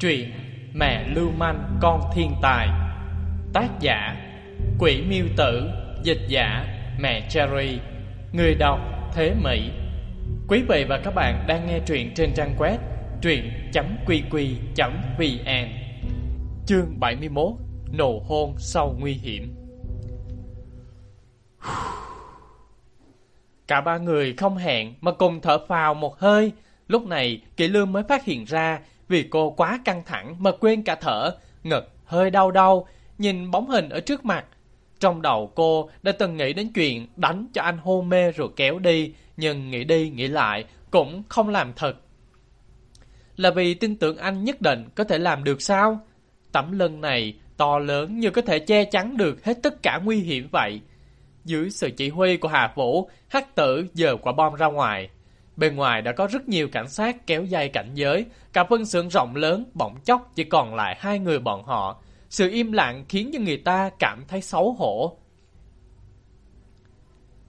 Truyện Mẹ Lưu Manh, Con Thiên Tài. Tác giả, Quỷ Miêu Tử. Dịch giả, Mẹ Cherry. Người đọc, Thế Mỹ. Quý vị và các bạn đang nghe truyện trên trang web truyện.qq.vn Chương 71 Nổ hôn sau nguy hiểm. Cả ba người không hẹn mà cùng thở phào một hơi. Lúc này Kỷ Lương mới phát hiện ra vì cô quá căng thẳng mà quên cả thở, ngực hơi đau đau, nhìn bóng hình ở trước mặt. Trong đầu cô đã từng nghĩ đến chuyện đánh cho anh hôn mê rồi kéo đi, nhưng nghĩ đi nghĩ lại cũng không làm thật. Là vì tin tưởng anh nhất định có thể làm được sao? Tấm lưng này to lớn như có thể che chắn được hết tất cả nguy hiểm vậy. Dưới sự chỉ huy của Hà Vũ, hắc tử dời quả bom ra ngoài. Bên ngoài đã có rất nhiều cảnh sát kéo dây cảnh giới, cả phân xưởng rộng lớn bỗng chốc chỉ còn lại hai người bọn họ. Sự im lặng khiến cho người ta cảm thấy xấu hổ.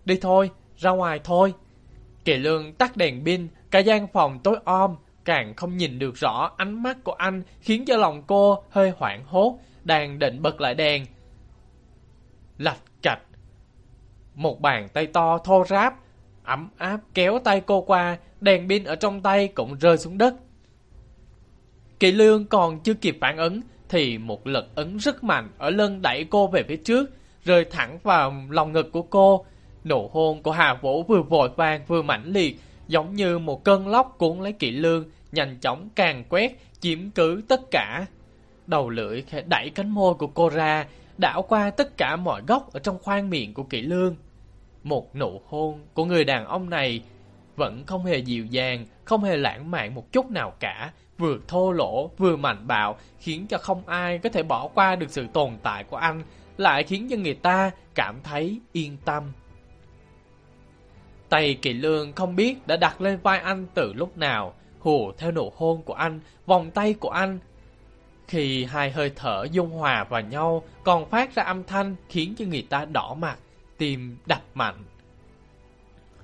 Đi thôi, ra ngoài thôi. Kỳ lương tắt đèn pin, cả gian phòng tối om, càng không nhìn được rõ ánh mắt của anh khiến cho lòng cô hơi hoảng hốt, đang định bật lại đèn. Lạch cạch. Một bàn tay to thô ráp ấm áp kéo tay cô qua, đèn pin ở trong tay cũng rơi xuống đất. Kỳ lương còn chưa kịp phản ứng, thì một lực ấn rất mạnh ở lưng đẩy cô về phía trước, rơi thẳng vào lòng ngực của cô. Nụ hôn của Hà Vũ vừa vội vàng vừa mãnh liệt, giống như một cơn lốc cuốn lấy kỵ lương, nhanh chóng càng quét, chiếm cứ tất cả. Đầu lưỡi khẽ đẩy cánh môi của cô ra, đảo qua tất cả mọi góc ở trong khoang miệng của kỵ lương. Một nụ hôn của người đàn ông này vẫn không hề dịu dàng, không hề lãng mạn một chút nào cả, vừa thô lỗ, vừa mạnh bạo, khiến cho không ai có thể bỏ qua được sự tồn tại của anh, lại khiến cho người ta cảm thấy yên tâm. Tay kỳ lương không biết đã đặt lên vai anh từ lúc nào, hù theo nụ hôn của anh, vòng tay của anh. Khi hai hơi thở dung hòa vào nhau, còn phát ra âm thanh khiến cho người ta đỏ mặt, tim đập mạnh.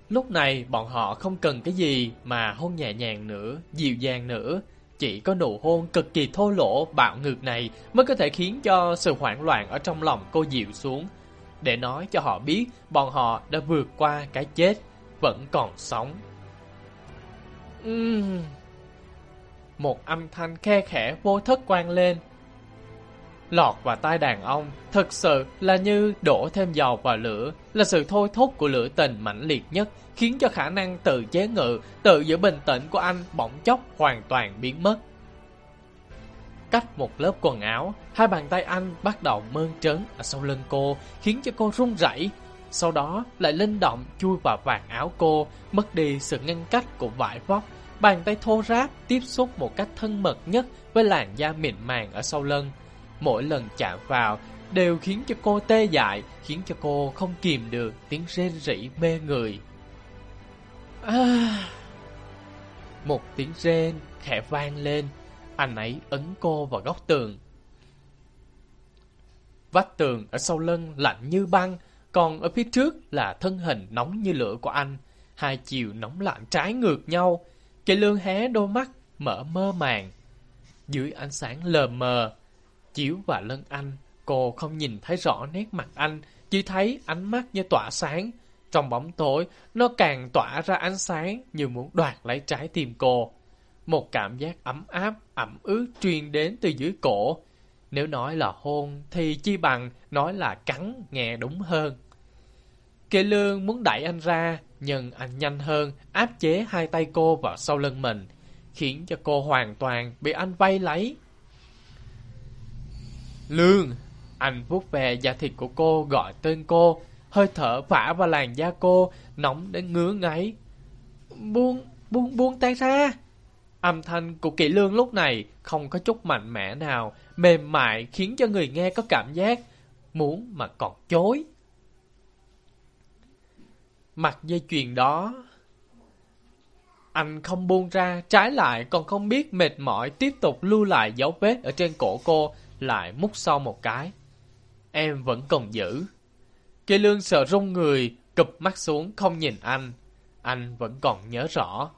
Lúc này bọn họ không cần cái gì mà hôn nhẹ nhàng nữa, dịu dàng nữa. Chỉ có nụ hôn cực kỳ thô lỗ, bạo ngược này mới có thể khiến cho sự hoảng loạn ở trong lòng cô dịu xuống. Để nói cho họ biết bọn họ đã vượt qua cái chết, vẫn còn sống. Uhm. Một âm thanh khe khẽ vô thức quang lên, lọt vào tai đàn ông thực sự là như đổ thêm dầu vào lửa, là sự thôi thúc của lửa tình mãnh liệt nhất, khiến cho khả năng tự chế ngự, tự giữ bình tĩnh của anh bỗng chốc hoàn toàn biến mất. Cách một lớp quần áo, hai bàn tay anh bắt đầu mơn trớn ở sau lưng cô, khiến cho cô run rẩy. Sau đó lại linh động chui vào vạt áo cô, mất đi sự ngăn cách của vải vóc. Bàn tay thô ráp tiếp xúc một cách thân mật nhất với làn da mịn màng ở sau lưng. Mỗi lần chạm vào đều khiến cho cô tê dại, khiến cho cô không kìm được tiếng rên rỉ mê người. À... Một tiếng rên khẽ vang lên, anh ấy ấn cô vào góc tường. Vách tường ở sau lưng lạnh như băng, còn ở phía trước là thân hình nóng như lửa của anh. Hai chiều nóng lạnh trái ngược nhau. Kỳ lương hé đôi mắt, mở mơ màng. Dưới ánh sáng lờ mờ, chiếu vào lưng anh, cô không nhìn thấy rõ nét mặt anh, chỉ thấy ánh mắt như tỏa sáng. Trong bóng tối, nó càng tỏa ra ánh sáng như muốn đoạt lấy trái tim cô. Một cảm giác ấm áp, ẩm ướt truyền đến từ dưới cổ. Nếu nói là hôn thì chi bằng nói là cắn nghe đúng hơn. Kê lương muốn đẩy anh ra, nhưng anh nhanh hơn, áp chế hai tay cô vào sau lưng mình, khiến cho cô hoàn toàn bị anh vây lấy. Lương! Anh vuốt về da thịt của cô gọi tên cô, hơi thở vả vào làn da cô, nóng đến ngứa ngáy. Buông, buông, buông tay ra! Âm thanh của kỵ lương lúc này không có chút mạnh mẽ nào, mềm mại khiến cho người nghe có cảm giác muốn mà còn chối. Mặt dây chuyền đó, anh không buông ra, trái lại còn không biết mệt mỏi tiếp tục lưu lại dấu vết ở trên cổ cô, lại mút sau một cái. Em vẫn còn giữ. Kỳ lương sợ rung người, cụp mắt xuống không nhìn anh. Anh vẫn còn nhớ rõ.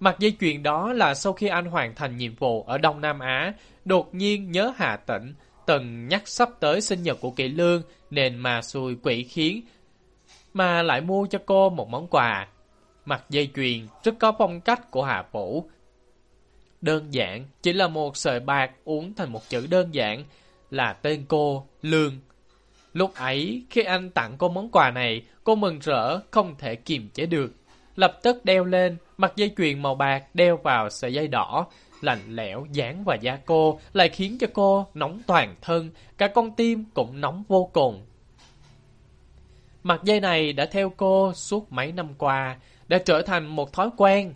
Mặt dây chuyền đó là sau khi anh hoàn thành nhiệm vụ ở Đông Nam Á, đột nhiên nhớ Hà Tĩnh, từng nhắc sắp tới sinh nhật của Kỷ Lương nên mà xui quỷ khiến, mà lại mua cho cô một món quà. Mặt dây chuyền rất có phong cách của Hà Vũ. Đơn giản, chỉ là một sợi bạc uống thành một chữ đơn giản là tên cô, Lương. Lúc ấy, khi anh tặng cô món quà này, cô mừng rỡ, không thể kiềm chế được. Lập tức đeo lên, mặt dây chuyền màu bạc đeo vào sợi dây đỏ, lạnh lẽo dán vào da cô lại khiến cho cô nóng toàn thân, cả con tim cũng nóng vô cùng. Mặt dây này đã theo cô suốt mấy năm qua, đã trở thành một thói quen.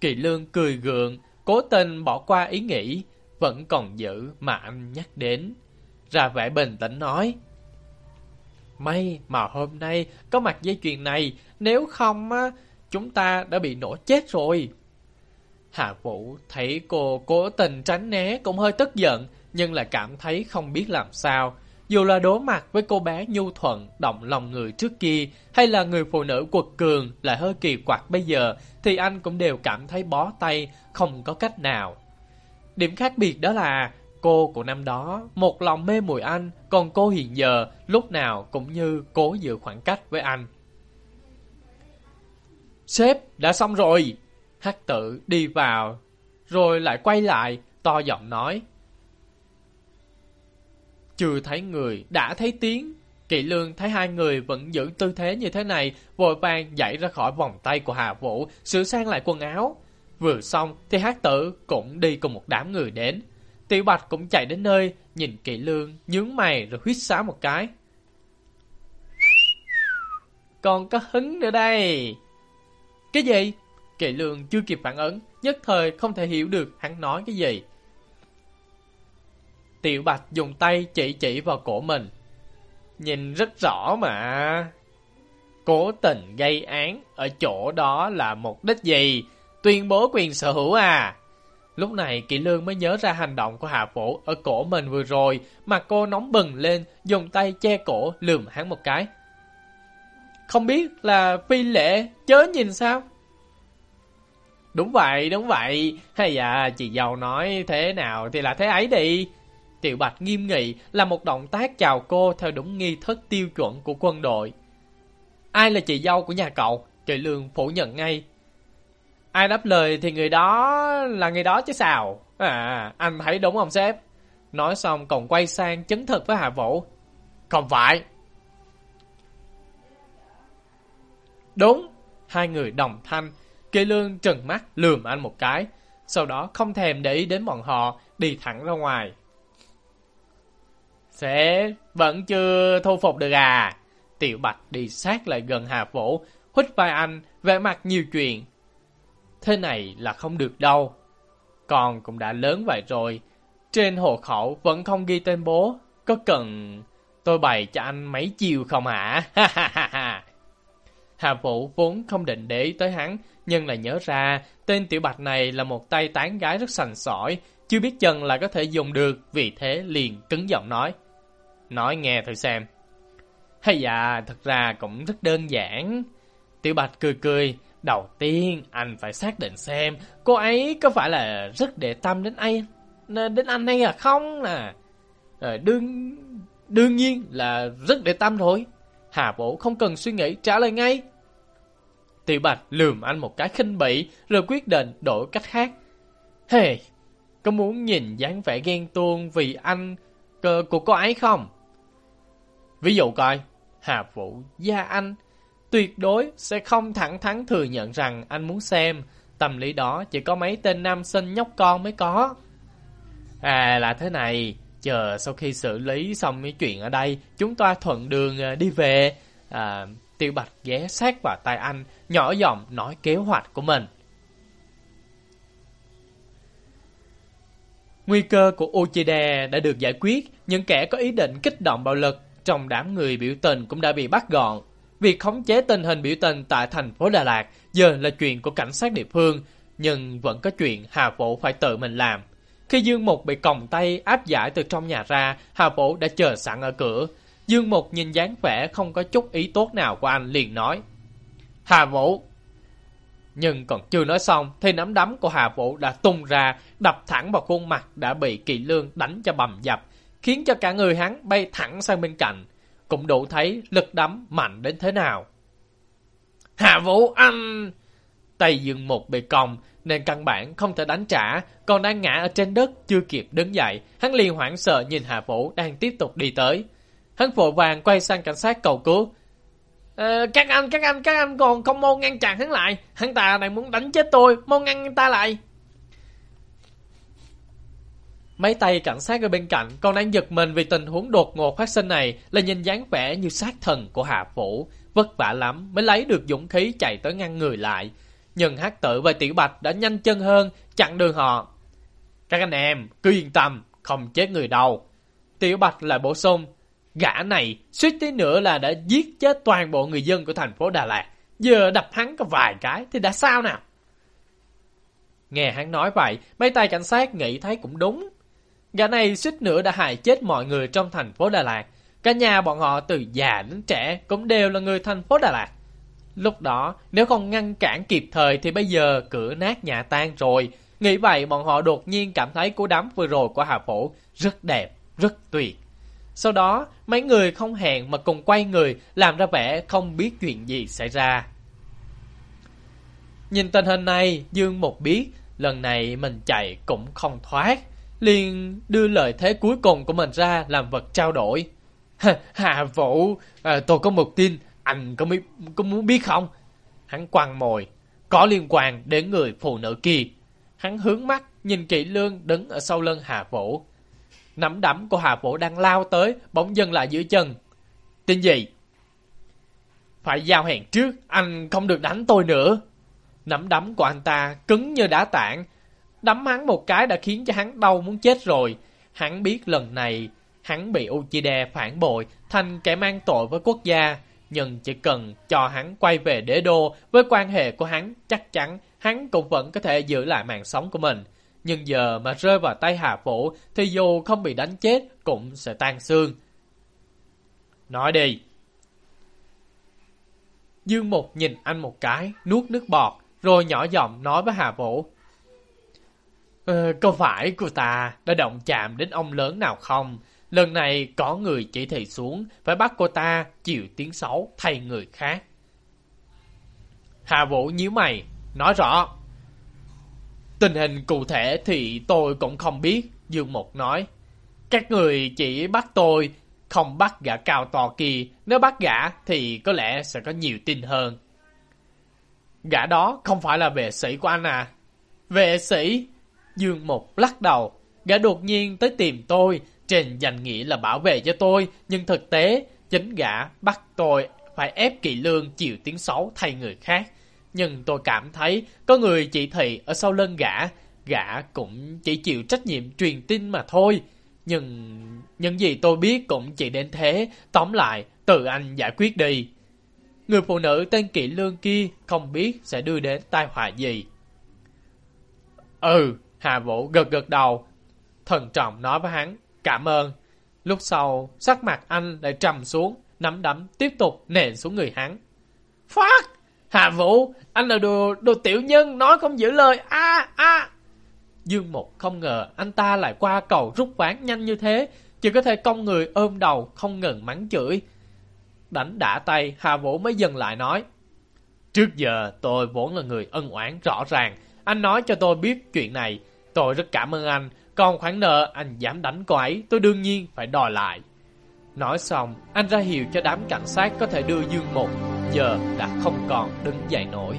Kỳ lương cười gượng, cố tình bỏ qua ý nghĩ, vẫn còn giữ mà anh nhắc đến. Ra vẻ bình tĩnh nói. May mà hôm nay có mặt dây chuyền này, nếu không á, chúng ta đã bị nổ chết rồi. Hạ Vũ thấy cô cố tình tránh né cũng hơi tức giận, nhưng lại cảm thấy không biết làm sao. Dù là đối mặt với cô bé nhu thuận, động lòng người trước kia, hay là người phụ nữ quật cường lại hơi kỳ quặc bây giờ, thì anh cũng đều cảm thấy bó tay, không có cách nào. Điểm khác biệt đó là cô của năm đó một lòng mê mùi anh, còn cô hiện giờ lúc nào cũng như cố giữ khoảng cách với anh. Sếp, đã xong rồi. Hắc tử đi vào, rồi lại quay lại, to giọng nói. Chưa thấy người, đã thấy tiếng. Kỵ lương thấy hai người vẫn giữ tư thế như thế này, vội vàng dậy ra khỏi vòng tay của Hà Vũ, sửa sang lại quần áo. Vừa xong thì hát tử cũng đi cùng một đám người đến. Tiểu Bạch cũng chạy đến nơi, nhìn kỵ lương, nhướng mày rồi huyết xá một cái. Còn có hứng nữa đây. Cái gì? Kỵ lương chưa kịp phản ứng, nhất thời không thể hiểu được hắn nói cái gì. Tiểu Bạch dùng tay chỉ chỉ vào cổ mình. Nhìn rất rõ mà. Cố tình gây án ở chỗ đó là mục đích gì? Tuyên bố quyền sở hữu à? Lúc này Kỵ Lương mới nhớ ra hành động của Hạ Phổ ở cổ mình vừa rồi, mà cô nóng bừng lên, dùng tay che cổ lườm hắn một cái. Không biết là phi lệ chớ nhìn sao? Đúng vậy, đúng vậy. Hay à, chị giàu nói thế nào thì là thế ấy đi. Tiểu Bạch nghiêm nghị là một động tác chào cô theo đúng nghi thức tiêu chuẩn của quân đội. Ai là chị dâu của nhà cậu? Kỳ Lương phủ nhận ngay. Ai đáp lời thì người đó là người đó chứ sao. À, anh thấy đúng không sếp? Nói xong còn quay sang chứng thực với Hạ Vũ. Không phải. Đúng. Hai người đồng thanh. Kỳ Lương trừng mắt lườm anh một cái. Sau đó không thèm để ý đến bọn họ, đi thẳng ra ngoài. Sẽ vẫn chưa thu phục được à? Tiểu Bạch đi sát lại gần Hà Vũ, hít vai anh, vẻ mặt nhiều chuyện. Thế này là không được đâu. Con cũng đã lớn vậy rồi. Trên hộ khẩu vẫn không ghi tên bố. Có cần tôi bày cho anh mấy chiều không hả? Hà Vũ vốn không định để ý tới hắn, nhưng lại nhớ ra tên Tiểu Bạch này là một tay tán gái rất sành sỏi, chưa biết chân là có thể dùng được, vì thế liền cứng giọng nói. Nói nghe thử xem. Hay dạ, thật ra cũng rất đơn giản. Tiểu Bạch cười cười, đầu tiên anh phải xác định xem cô ấy có phải là rất để tâm đến anh, đến anh hay là không nè. À, đương đương nhiên là rất để tâm thôi. Hà Vũ không cần suy nghĩ trả lời ngay. Tiểu Bạch lườm anh một cái khinh bỉ rồi quyết định đổi cách khác. Hey, có muốn nhìn dáng vẻ ghen tuông vì anh ờ, của cô ấy không? Ví dụ coi, Hà Vũ, Gia Anh tuyệt đối sẽ không thẳng thắn thừa nhận rằng anh muốn xem. Tâm lý đó chỉ có mấy tên nam sinh nhóc con mới có. À là thế này, chờ sau khi xử lý xong mấy chuyện ở đây, chúng ta thuận đường à, đi về. À, Tiêu Bạch ghé sát vào tay anh, nhỏ giọng nói kế hoạch của mình. Nguy cơ của Uchida đã được giải quyết, những kẻ có ý định kích động bạo lực trong đám người biểu tình cũng đã bị bắt gọn. Việc khống chế tình hình biểu tình tại thành phố Đà Lạt giờ là chuyện của cảnh sát địa phương, nhưng vẫn có chuyện Hà Vũ phải tự mình làm. Khi Dương Mục bị còng tay áp giải từ trong nhà ra, Hà Vũ đã chờ sẵn ở cửa. Dương Mục nhìn dáng vẻ không có chút ý tốt nào của anh liền nói. Hà Vũ, Nhưng còn chưa nói xong thì nắm đấm của Hà Vũ đã tung ra, đập thẳng vào khuôn mặt đã bị Kỳ Lương đánh cho bầm dập, khiến cho cả người hắn bay thẳng sang bên cạnh. Cũng đủ thấy lực đấm mạnh đến thế nào. Hà Vũ anh... Tay dương một bị còng nên căn bản không thể đánh trả, còn đang ngã ở trên đất chưa kịp đứng dậy. Hắn liền hoảng sợ nhìn Hà Vũ đang tiếp tục đi tới. Hắn vội vàng quay sang cảnh sát cầu cứu. Ờ, các anh, các anh, các anh còn không mau ngăn chặn hắn lại. Hắn ta này muốn đánh chết tôi, mau ngăn ta lại. Mấy tay cảnh sát ở bên cạnh còn đang giật mình vì tình huống đột ngột phát sinh này là nhìn dáng vẻ như sát thần của Hạ phủ Vất vả lắm mới lấy được dũng khí chạy tới ngăn người lại. Nhưng hát tự và tiểu bạch đã nhanh chân hơn, chặn đường họ. Các anh em, cứ yên tâm, không chết người đâu. Tiểu bạch lại bổ sung, gã này suýt tí nữa là đã giết chết toàn bộ người dân của thành phố Đà Lạt. Giờ đập hắn có vài cái thì đã sao nào? Nghe hắn nói vậy, mấy tay cảnh sát nghĩ thấy cũng đúng. Gã này suýt nữa đã hại chết mọi người trong thành phố Đà Lạt. Cả nhà bọn họ từ già đến trẻ cũng đều là người thành phố Đà Lạt. Lúc đó, nếu không ngăn cản kịp thời thì bây giờ cửa nát nhà tan rồi. Nghĩ vậy bọn họ đột nhiên cảm thấy cú đấm vừa rồi của Hà Phổ rất đẹp, rất tuyệt. Sau đó, mấy người không hẹn mà cùng quay người làm ra vẻ không biết chuyện gì xảy ra. Nhìn tình hình này, Dương một biết lần này mình chạy cũng không thoát. Liền đưa lời thế cuối cùng của mình ra làm vật trao đổi. Hà Vũ, à, tôi có một tin, anh có, biết, có muốn biết không? Hắn quăng mồi, có liên quan đến người phụ nữ kia. Hắn hướng mắt, nhìn kỹ lương đứng ở sau lưng Hà Vũ. Nắm đấm của Hà Vũ đang lao tới, bỗng dừng lại giữa chân. Tin gì? Phải giao hẹn trước, anh không được đánh tôi nữa. Nắm đấm của anh ta cứng như đá tảng. Đấm hắn một cái đã khiến cho hắn đau muốn chết rồi. Hắn biết lần này hắn bị Uchide phản bội thành kẻ mang tội với quốc gia. Nhưng chỉ cần cho hắn quay về đế đô với quan hệ của hắn chắc chắn hắn cũng vẫn có thể giữ lại mạng sống của mình. Nhưng giờ mà rơi vào tay Hà Vũ thì dù không bị đánh chết cũng sẽ tan xương. Nói đi. Dương Mục nhìn anh một cái, nuốt nước bọt, rồi nhỏ giọng nói với Hà Vũ. Ờ, có phải cô ta đã động chạm đến ông lớn nào không? Lần này có người chỉ thị xuống phải bắt cô ta chịu tiếng xấu thay người khác. Hà Vũ nhíu mày, nói rõ. Tình hình cụ thể thì tôi cũng không biết, Dương Mục nói. Các người chỉ bắt tôi, không bắt gã cao to kia. Nếu bắt gã thì có lẽ sẽ có nhiều tin hơn. Gã đó không phải là vệ sĩ của anh à? Vệ sĩ? Dương Mục lắc đầu. Gã đột nhiên tới tìm tôi, trên danh nghĩa là bảo vệ cho tôi, nhưng thực tế, chính gã bắt tôi phải ép kỳ lương chịu tiếng xấu thay người khác. Nhưng tôi cảm thấy có người chỉ thị ở sau lưng gã, gã cũng chỉ chịu trách nhiệm truyền tin mà thôi. Nhưng những gì tôi biết cũng chỉ đến thế, tóm lại, tự anh giải quyết đi. Người phụ nữ tên Kỵ Lương kia không biết sẽ đưa đến tai họa gì. Ừ, Hà Vũ gật gật đầu. Thần trọng nói với hắn, cảm ơn. Lúc sau, sắc mặt anh lại trầm xuống, nắm đấm tiếp tục nện xuống người hắn. Phát! Hà Vũ, anh là đồ, đồ tiểu nhân, nói không giữ lời, a a Dương Mục không ngờ anh ta lại qua cầu rút ván nhanh như thế, chỉ có thể cong người ôm đầu, không ngừng mắng chửi. Đánh đả tay, Hà Vũ mới dừng lại nói. Trước giờ tôi vốn là người ân oán rõ ràng, anh nói cho tôi biết chuyện này, tôi rất cảm ơn anh, còn khoản nợ anh dám đánh cô ấy, tôi đương nhiên phải đòi lại. Nói xong, anh ra hiệu cho đám cảnh sát có thể đưa Dương Mục, giờ đã không còn đứng dậy nổi.